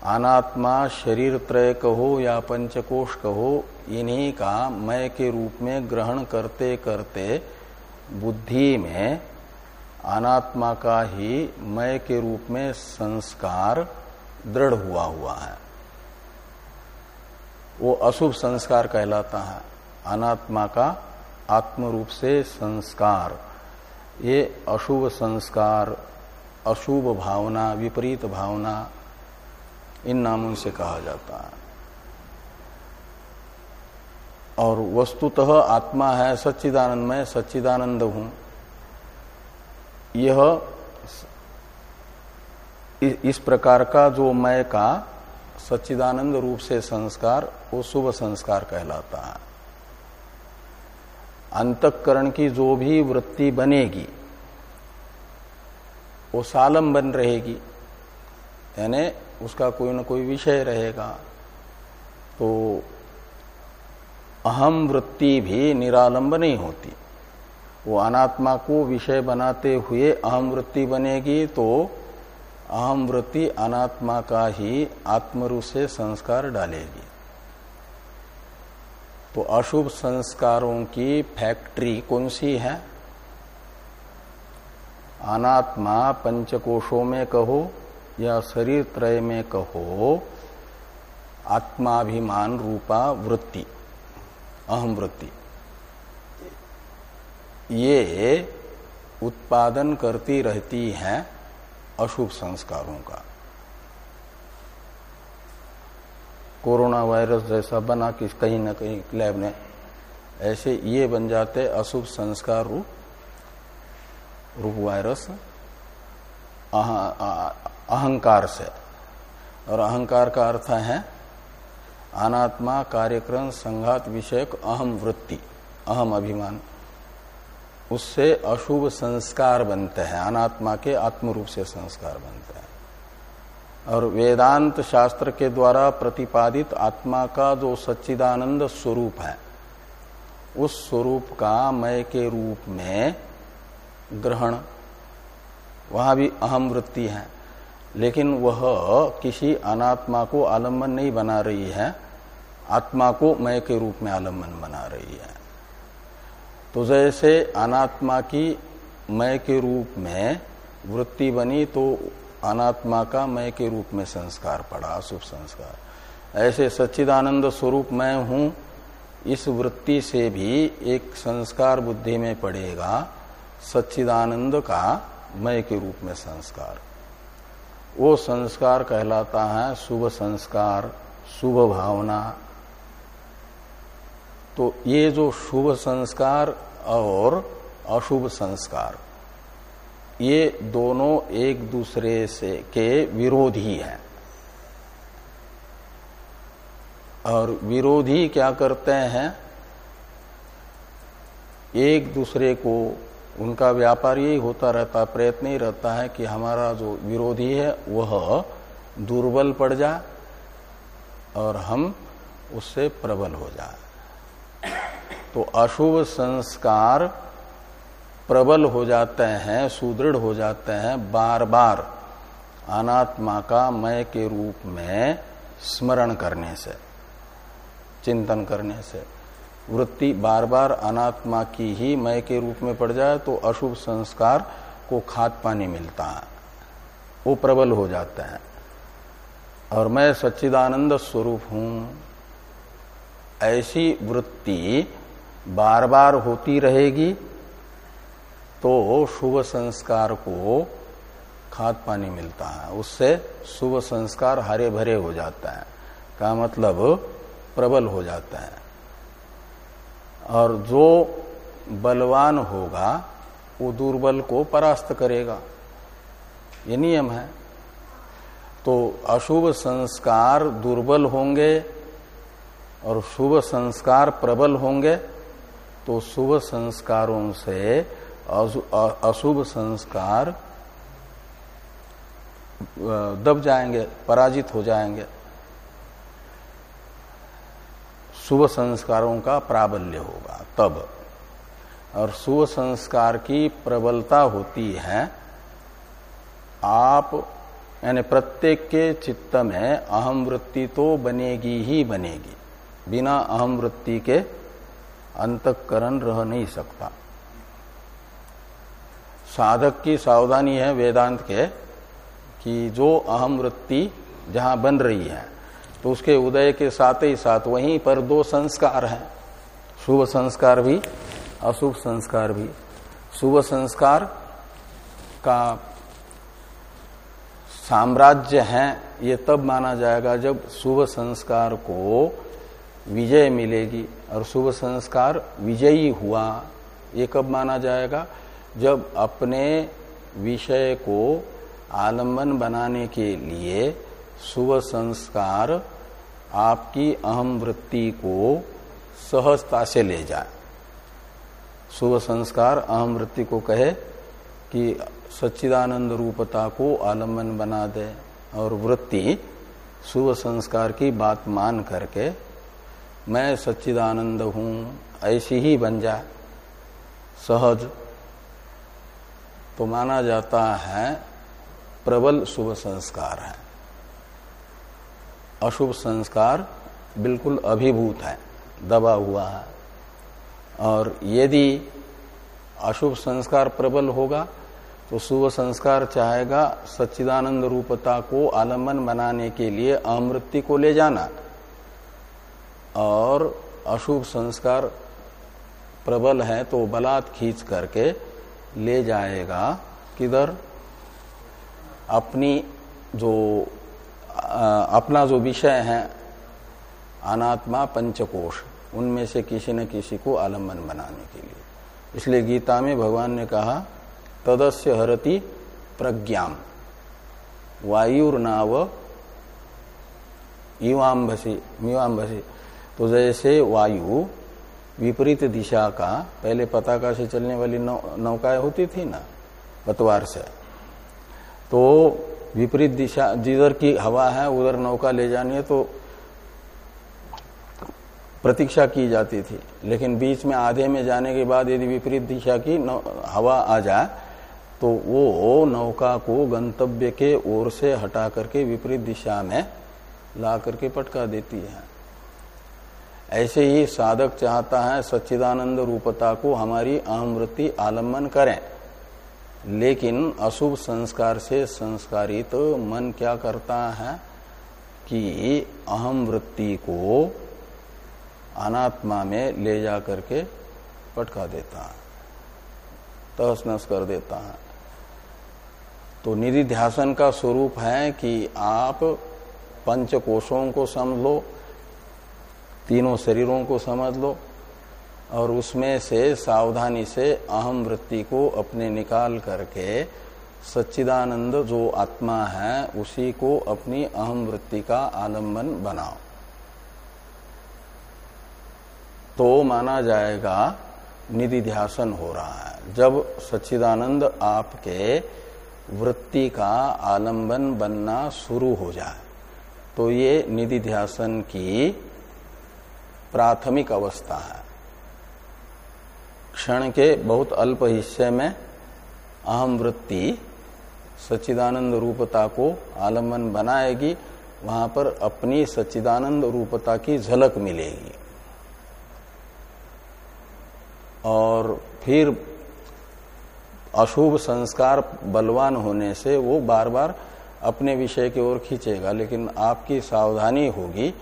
अनात्मा, शरीर त्रय कहो या पंचकोश कहो, इन्हीं का मय के रूप में ग्रहण करते करते बुद्धि में अनात्मा का ही मय के रूप में संस्कार दृढ़ हुआ हुआ है। वो अशुभ संस्कार कहलाता है। अनात्मा का आत्म रूप से संस्कार। ये अशुभ संस्कार, अशुभ भावना, विपरीत भावना, इन नामों से कहा जाता है। और वस्तुतः आत्मा है सच्चिदानंद में सच्चिदानंद हूँ। यह इस प्रकार का जो मैं का सच्चिदानंद रूप से संस्कार, वो शुभ संस्कार कहलाता है। अंतकरण की जो भी वृत्ति बनेगी, वो सालम बन रहेगी, यानी उसका कोई ना कोई विषय रहेगा। तो अहम वृत्ति भी निरालंब नहीं होती। वो अनात्मा को विषय बनाते हुए अहम वृत्ति बनेगी तो अहम वृत्ति अनात्मा का ही आत्मरूप से संस्कार डालेगी। तो अशुभ संस्कारों की फैक्ट्री कौन सी है? अनात्मा पंचकोशों में कहो या शरीर त्रय में कहो? आत्माभिमान रूपा वृत्ति, अहम वृत्ति। ये उत्पादन करती रहती है अशुभ संस्कारों का। कोरोना वायरस जैसा बना कि कहीं ना कहीं लैब ने ऐसे ये बन जाते अशुभ संस्कार रूप रूप वायरस अहंकार से। और अहंकार का अर्थ है अनात्मा कार्यक्रम संघात विषयक अहम वृत्ति, अहम अभिमान। उससे अशुभ संस्कार बनते हैं, अनात्मा के आत्म रूप से संस्कार बनते हैं। और वेदांत शास्त्र के द्वारा प्रतिपादित आत्मा का जो सच्चिदानंद स्वरूप है, उस स्वरूप का मय के रूप में ग्रहण, वहाँ भी अहम वृत्ति है। लेकिन वह किसी अनात्मा को आलंबन नहीं बना रही है, आत्मा को मय के रूप में आलंबन बना रही है। तो जैसे अनात्मा की मय के रूप में वृत्ति बनी तो अनात्मा का मय के रूप में संस्कार पड़ा, अशुभ संस्कार। ऐसे सच्चिदानंद स्वरूप मैं हूँ, इस वृत्ति से भी एक संस्कार बुद्धि में पड़ेगा, सच्चिदानंद का मय के रूप में संस्कार। वो संस्कार कहलाता है शुभ संस्कार, शुभ भावना। तो ये जो शुभ संस्कार और अशुभ संस्कार ये दोनों एक दूसरे से के विरोधी हैं। और विरोधी क्या करते हैं? एक दूसरे को, उनका व्यापार यही होता रहता, प्रयत्न ही रहता है कि हमारा जो विरोधी है, वह दुर्बल पड़ जाए और हम उससे प्रबल हो जाए। तो अशुभ संस्कार प्रबल हो जाते हैं, सुदृढ़ हो जाते हैं बार बार अनात्मा का मय के रूप में स्मरण करने से, चिंतन करने से। वृत्ति बार बार अनात्मा की ही मय के रूप में पड़ जाए तो अशुभ संस्कार को खाद पानी मिलता है। वो प्रबल हो जाते हैं। और मैं सच्चिदानंद स्वरूप हूँ। ऐसी वृत्ति बार बार होती रहेगी तो शुभ संस्कार को खाद पानी मिलता है। उससे शुभ संस्कार हरे भरे हो जाता है। का मतलब प्रबल हो जाता है। और जो बलवान होगा, वो दुर्बल को परास्त करेगा। ये नियम है। तो अशुभ संस्कार दुर्बल होंगे और शुभ संस्कार प्रबल होंगे तो शुभ संस्कारों से अशुभ संस्कार दब जाएँगे, पराजित हो जाएँगे। शुभ संस्कारों का प्राबल्य होगा, तब। और शुभ संस्कार की प्रबलता होती है, आप, यानी प्रत्येक के चित्त में अहम वृत्ति तो बनेगी ही बनेगी, बिना अहम वृत्ति के अंतकरण रह नहीं सकता। साधक की सावधानी है वेदांत के कि जो अहम वृत्ति जहाँ बन रही है तो उसके उदय के साथ ही साथ वहीं पर दो संस्कार हैं। शुभ संस्कार भी, अशुभ संस्कार भी। शुभ संस्कार का साम्राज्य है, ये तब माना जाएगा जब शुभ संस्कार को विजय मिलेगी, और शुभ संस्कार विजयी हुआ, ये कब माना जाएगा? जब अपने विषय को आलंबन बनाने के लिए शुभ संस्कार आपकी अहम वृत्ति को सहजता से ले जाए। शुभ संस्कार अहम वृत्ति को कहे कि सच्चिदानंद रूपता को आलंबन बना दे और वृत्ति शुभ संस्कार की बात मान करके मैं सच्चिदानंद हूँ, ऐसी ही बन जाए। सहज तो माना जाता है प्रबल शुभ संस्कार है। अशुभ संस्कार बिल्कुल अभिभूत है, दबा हुआ है। और यदि अशुभ संस्कार प्रबल होगा तो शुभ संस्कार चाहेगा सच्चिदानंद रूपता को आलंबन बनाने के लिए अमृति को ले जाना। और अशुभ संस्कार प्रबल है तो बलात् खींच करके ले जाएगा, किधर? अपनी जो अपना जो विषय है, अनात्मा पंचकोश, उनमें से किसी न किसी को आलंबन बनाने के लिए। इसलिए गीता में भगवान ने कहा, तदस्य हरति प्रज्ञाम। वायुर्नाव युवाम्भसी मीवाम्भसी तो जैसे वायु विपरीत दिशा का पहले पताका से चलने वाली नौकाएँ होती थी ना पतवार से। तो विपरीत दिशा, जिधर की हवा है, उधर नौका ले जानी है तो प्रतीक्षा की जाती थी। लेकिन बीच में आधे में जाने के बाद यदि विपरीत दिशा की हवा आ जाए तो वो नौका को गंतव्य के ओर से हटा करके विपरीत दिशा में ला करके पटका देती है। ऐसे ही साधक चाहता है सच्चिदानंद रूपता को हमारी अहमवृत्ति आलंबन करें। लेकिन अशुभ संस्कार से संस्कारित तो मन क्या करता है कि अहम वृत्ति को अनात्मा में ले जा करके पटका देता है तहस नस कर देता है। तो निधि ध्यासन का स्वरूप है कि आप पंच कोशों को समझ लो तीनों शरीरों को समझ लो और उसमें से सावधानी से अहम वृत्ति को अपने निकाल करके सच्चिदानंद जो आत्मा है, उसी को अपनी अहम वृत्ति का आलंबन बनाओ। तो माना जाएगा, निधि ध्यासन हो रहा है। जब सच्चिदानंद आपके वृत्ति का आलंबन बनना शुरू हो जाए तो ये निधि ध्यासन की प्राथमिक अवस्था है। क्षण के बहुत अल्प हिस्से में अहम वृत्ति सच्चिदानंद रूपता को आलंबन बनाएगी, वहाँ पर अपनी सच्चिदानंद रूपता की झलक मिलेगी। और फिर अशुभ संस्कार बलवान होने से वो बार बार अपने विषय की ओर खींचेगा, लेकिन आपकी सावधानी होगी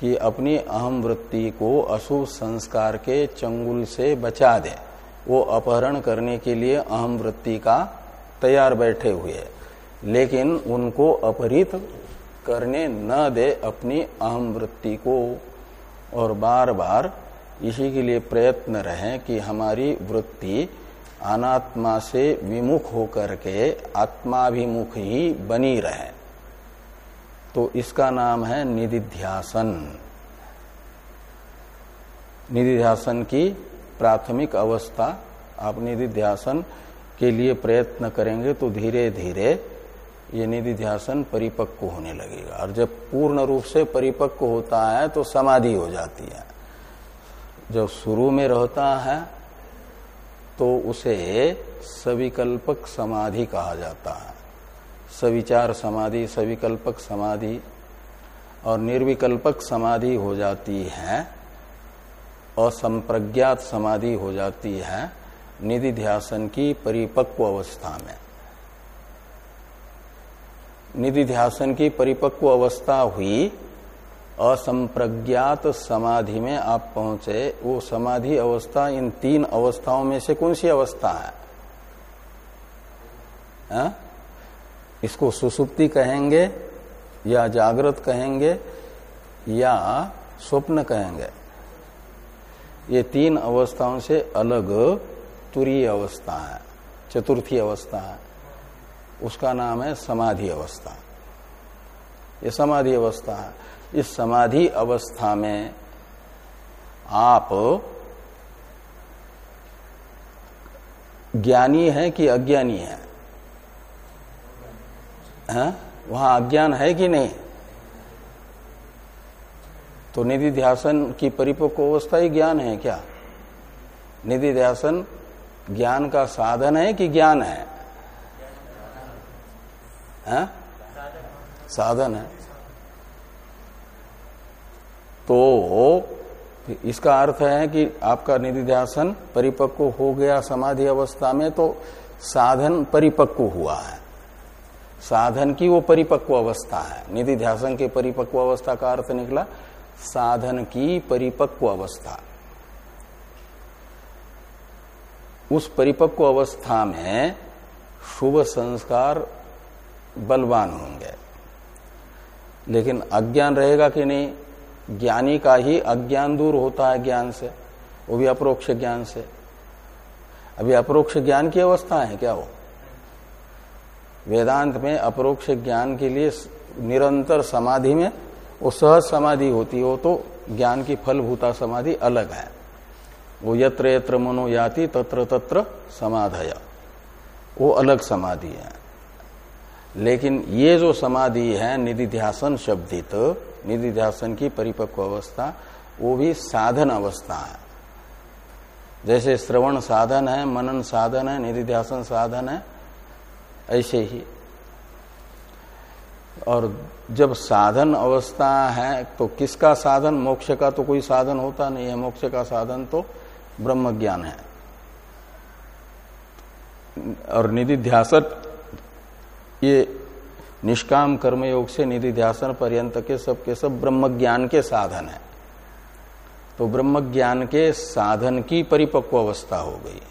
कि अपनी अहम वृत्ति को अशुभ संस्कार के चंगुल से बचा दे। वो अपहरण करने के लिए अहम वृत्ति का तैयार बैठे हुए लेकिन उनको अपहरित करने न दे अपनी अहम वृत्ति को। और बार बार इसी के लिए प्रयत्न रहे कि हमारी वृत्ति अनात्मा से विमुख होकर के आत्माभिमुख ही बनी रहे। तो इसका नाम है निधिध्यासन। निधिध्यासन की प्राथमिक अवस्था। आप निधिध्यासन के लिए प्रयत्न करेंगे तो धीरे धीरे ये निधिध्यासन परिपक्व होने लगेगा। और जब पूर्ण रूप से परिपक्व होता है तो समाधि हो जाती है। जब शुरू में रहता है तो उसे सविकल्पक समाधि कहा जाता है। सविचार समाधि, सविकल्पक समाधि और निर्विकल्पक समाधि हो जाती है, असंप्रज्ञात समाधि हो जाती है निधि ध्यासन की परिपक्व अवस्था में। निधि ध्यासन की परिपक्व अवस्था हुई, असंप्रज्ञात समाधि में आप पहुँचे। वो समाधि अवस्था, इन तीन अवस्थाओं में से कौन सी अवस्था है? हा? इसको सुसुप्ति कहेंगे, या जागृत कहेंगे, या स्वप्न कहेंगे। ये तीन अवस्थाओं से अलग तुरीय अवस्था है, चतुर्थी अवस्था है। उसका नाम है समाधि अवस्था। ये समाधि अवस्था है। इस समाधि अवस्था में आप ज्ञानी है कि अज्ञानी है? हा? वहाँ अज्ञान है कि नहीं? तो निधि ध्यासन की परिपक्व अवस्था ही ज्ञान है क्या? निधि ध्यासन ज्ञान का साधन है कि ज्ञान है? हा? साधन है। तो इसका अर्थ है कि आपका निधि ध्यासन परिपक्व हो गया समाधि अवस्था में तो साधन परिपक्व हुआ है। साधन की वो परिपक्व अवस्था है। निधि ध्यासन के परिपक्व अवस्था का अर्थ निकला, साधन की परिपक्व अवस्था। उस परिपक्व अवस्था में शुभ संस्कार बलवान होंगे। लेकिन अज्ञान रहेगा कि नहीं? ज्ञानी का ही अज्ञान दूर होता है ज्ञान से, वो भी अप्रोक्ष ज्ञान से। अभी अप्रोक्ष ज्ञान की अवस्था है क्या वो? वेदांत में अपरोक्ष ज्ञान के लिए निरंतर समाधि में वो सहज समाधि होती हो तो ज्ञान की फलभूता समाधि अलग है। वो यत्र यत्र मनो याति तत्र तत्र समाधय। वो अलग समाधि है। लेकिन ये जो समाधि है, निधिध्यासन शब्दित, निधिध्यासन की परिपक्व अवस्था, वो भी साधन अवस्था है। जैसे श्रवण साधन है, मनन साधन है, निधिध्यासन साधन है ऐसे ही। और जब साधन अवस्था है तो किसका साधन? मोक्ष का तो कोई साधन होता नहीं है। मोक्ष का साधन तो ब्रह्म ज्ञान है। और निधि निधिध्यासन, ये निष्काम कर्मयोग से निधि निधिध्यासन पर्यंत के सब के सब ब्रह्म ज्ञान के साधन है। तो ब्रह्म ज्ञान के साधन की परिपक्व अवस्था हो गई।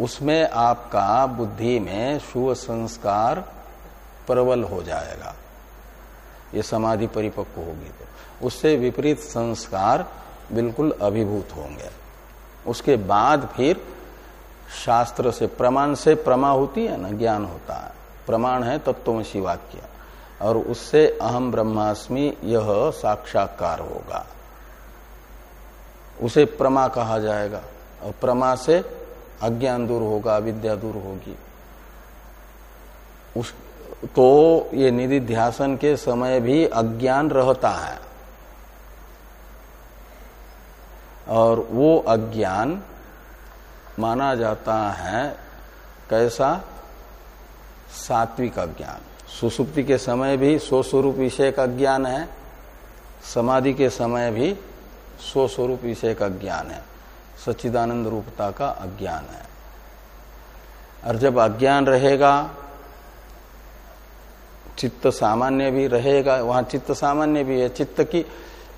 उसमें आपका बुद्धि में शुभ संस्कार प्रबल हो जाएगा। ये समाधि परिपक्व होगी तो। उससे विपरीत संस्कार बिल्कुल अभिभूत होंगे। उसके बाद फिर शास्त्र से प्रमाण से प्रमा होती है ना, ज्ञान होता है। प्रमाण है तत्वमसी वाक्य। और उससे अहम ब्रह्मास्मि यह साक्षात्कार होगा। उसे प्रमा कहा जाएगा। और प्रमा से अज्ञान दूर होगा विद्या दूर होगी। उस तो ये निधि ध्यासन के समय भी अज्ञान रहता है। और वो अज्ञान माना जाता है कैसा? सात्विक अज्ञान। सुसुप्ति के समय भी स्वस्वरूप विषय का ज्ञान है। समाधि के समय भी स्वस्वरूप विषय का ज्ञान है। सच्चिदानंद रूपता का अज्ञान है। और जब अज्ञान रहेगा, चित्त सामान्य भी रहेगा, वहाँ चित्त सामान्य भी है। चित्त की,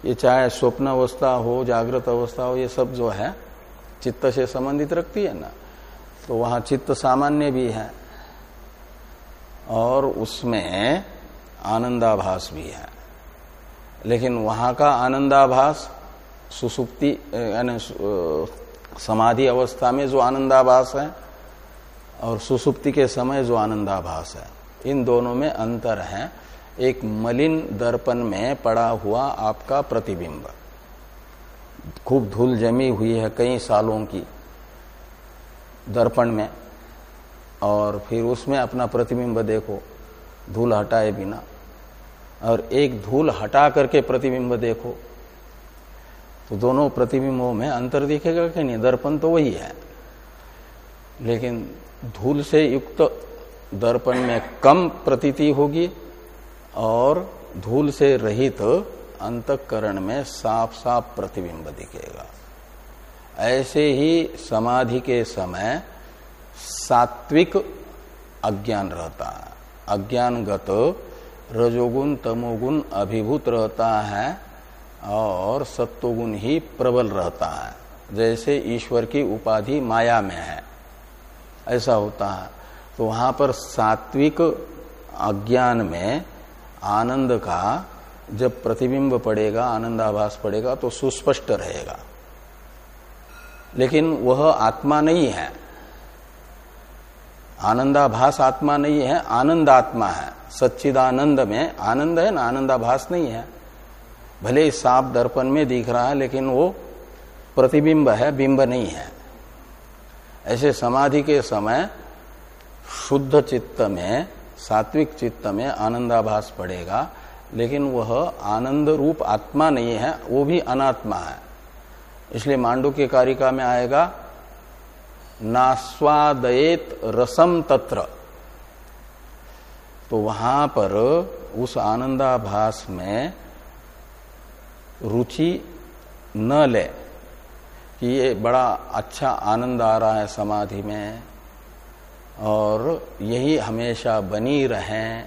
ये चाहे स्वप्न अवस्था हो, जागृत अवस्था हो, ये सब जो है, चित्त से संबंधित रखती है ना तो वहाँ चित्त सामान्य भी है। और उसमें आनंदाभास भी है। लेकिन वहाँ का आनंदाभास सुसुप्ति यानी समाधि अवस्था में जो आनंदाभास है और सुसुप्ति के समय जो आनंदाभास है, इन दोनों में अंतर है। एक मलिन दर्पण में पड़ा हुआ आपका प्रतिबिंब। खूब धूल जमी हुई है कई सालों की दर्पण में, और फिर उसमें अपना प्रतिबिंब देखो, धूल हटाए बिना। और एक धूल हटा करके प्रतिबिंब देखो तो दोनों प्रतिबिंबों में अंतर दिखेगा कि नहीं? दर्पण तो वही है। लेकिन धूल से युक्त दर्पण में कम प्रतीति होगी और धूल से रहित अंतकरण में साफ़ साफ़ प्रतिबिंब दिखेगा। ऐसे ही समाधि के समय सात्विक अज्ञान रहता है। अज्ञानगत रजोगुण तमोगुण अभिभूत रहता है। और सत्वगुण ही प्रबल रहता है। जैसे ईश्वर की उपाधि माया में है। ऐसा होता है। तो वहाँ पर सात्विक अज्ञान में आनंद का, जब प्रतिबिंब पड़ेगा, आनंदाभास पड़ेगा तो सुस्पष्ट रहेगा। लेकिन वह आत्मा नहीं है। आनंदाभास आत्मा नहीं है आनंद आत्मा है। सच्चिदानंद में आनंद है, ना आनंदाभास नहीं है। भले साफ़ दर्पण में दिख रहा है, लेकिन वो प्रतिबिंब है, बिंब नहीं है। ऐसे समाधि के समय शुद्ध चित्त में, सात्विक चित्त में आनंदाभास पड़ेगा, लेकिन वह आनंद रूप आत्मा नहीं है, वो भी अनात्मा है। इसलिए मांडू के कारिका में आएगा, नास्वादयेत रसम तत्र। तो वहाँ पर उस आनंदाभास में रुचि न ले कि ये बड़ा अच्छा आनंद आ रहा है समाधि में और यही हमेशा बनी रहे।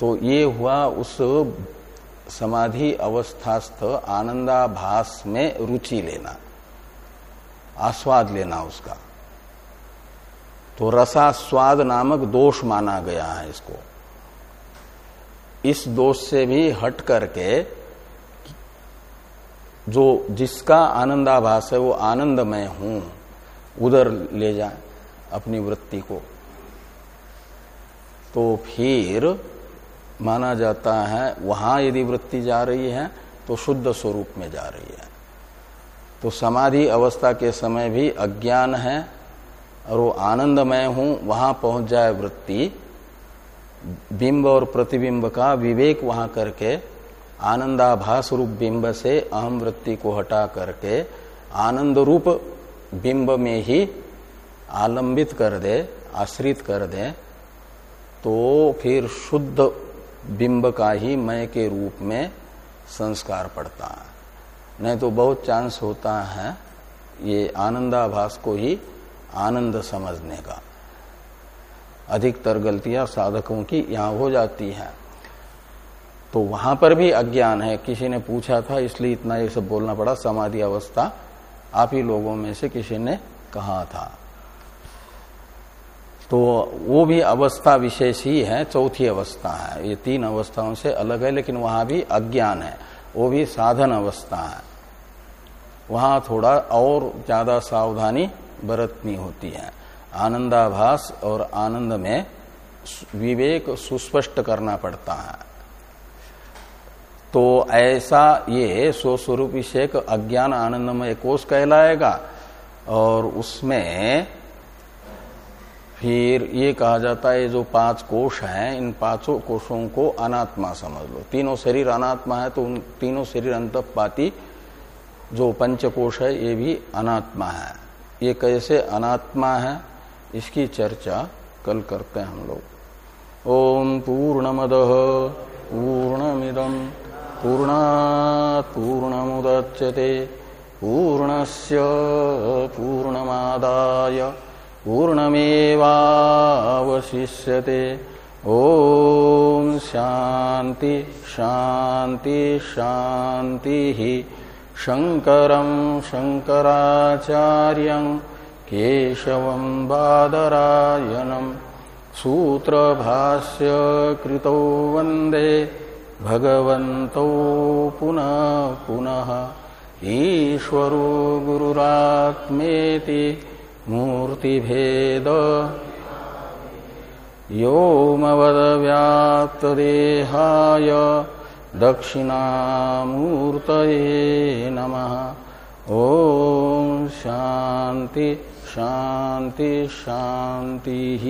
तो ये हुआ उस समाधि अवस्थास्थ आनंदाभास में रुचि लेना, आस्वाद लेना उसका। तो रसास्वाद नामक दोष माना गया है इसको। इस दोष से भी हट करके जो जिसका आनंदाभास है, वो आनंदमय हूँ, उधर ले जाए अपनी वृत्ति को। तो फिर माना जाता है, वहाँ यदि वृत्ति जा रही है तो शुद्ध स्वरूप में जा रही है। तो समाधि अवस्था के समय भी अज्ञान है, और वो आनंदमय हूँ, वहाँ पहुँच जाए वृत्ति बिंब और प्रतिबिंब का विवेक वहाँ करके आनंदाभास रूप बिंब से अहम वृत्ति को हटा करके आनंद रूप बिंब में ही आलंबित कर दे, आश्रित कर दे तो फिर शुद्ध बिंब का ही मय के रूप में संस्कार पड़ता है। नहीं तो बहुत चांस होता है ये आनंदाभास को ही आनंद समझने का। अधिकतर गलतियाँ साधकों की यहाँ हो जाती है। तो वहाँ पर भी अज्ञान है। किसी ने पूछा था, इसलिए इतना ये सब बोलना पड़ा। समाधि अवस्था आप ही लोगों में से किसी ने कहा था। तो वो भी अवस्था विशेष ही है, चौथी अवस्था है। ये तीन अवस्थाओं से अलग है, लेकिन वहाँ भी अज्ञान है। वो भी साधन अवस्था है। वहाँ थोड़ा और ज़्यादा सावधानी बरतनी होती है। आनंदाभास और आनंद में विवेक सुस्पष्ट करना पड़ता है। तो ऐसा ये स्वस्वरूप विषयक अज्ञान आनंदमय कोष कहलाएगा और उसमें फिर ये कहा जाता है जो पाँच कोष हैं, इन पाँचों कोषों को अनात्मा समझ लो। तीनों शरीर अनात्मा है तो उन तीनों शरीर अंतपाती जो पंच पंचकोश है, ये भी अनात्मा है। ये कैसे अनात्मा है? इसकी चर्चा कल करते हैं हम लोग। ओम पूर्णमद पूर्णमिदम पूर्णा पूर्णमुदच्यते, पूर्णस्य पूर्णमादाय, पूर्णमेवावशिष्यते। ओम शांति शांति शांति शंकरं शंकराचार्यं केशवं बादरायणं सूत्रभाष्य कृतौ वंदे भगवन्तौ पुनः पुनः। ईश्वरो गुरुरात्मेति मूर्तिभेद। योमवदव्याप्तदेहाय दक्षिणामूर्तये नमः। ॐ शान्ति। शान्ति शान्तिः